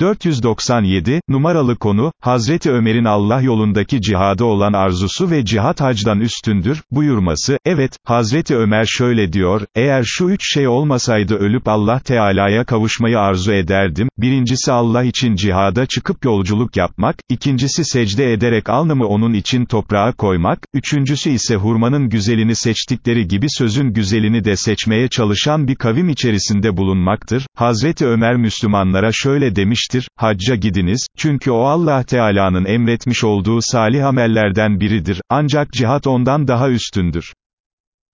497, numaralı konu, Hazreti Ömer'in Allah yolundaki cihada olan arzusu ve cihat hacdan üstündür, buyurması, evet, Hazreti Ömer şöyle diyor, eğer şu üç şey olmasaydı ölüp Allah Teala'ya kavuşmayı arzu ederdim, birincisi Allah için cihada çıkıp yolculuk yapmak, ikincisi secde ederek alnımı onun için toprağa koymak, üçüncüsü ise hurmanın güzelini seçtikleri gibi sözün güzelini de seçmeye çalışan bir kavim içerisinde bulunmaktır, Hazreti Ömer Müslümanlara şöyle demiş, demiştir, hacca gidiniz, çünkü o Allah Teala'nın emretmiş olduğu salih amellerden biridir, ancak cihat ondan daha üstündür.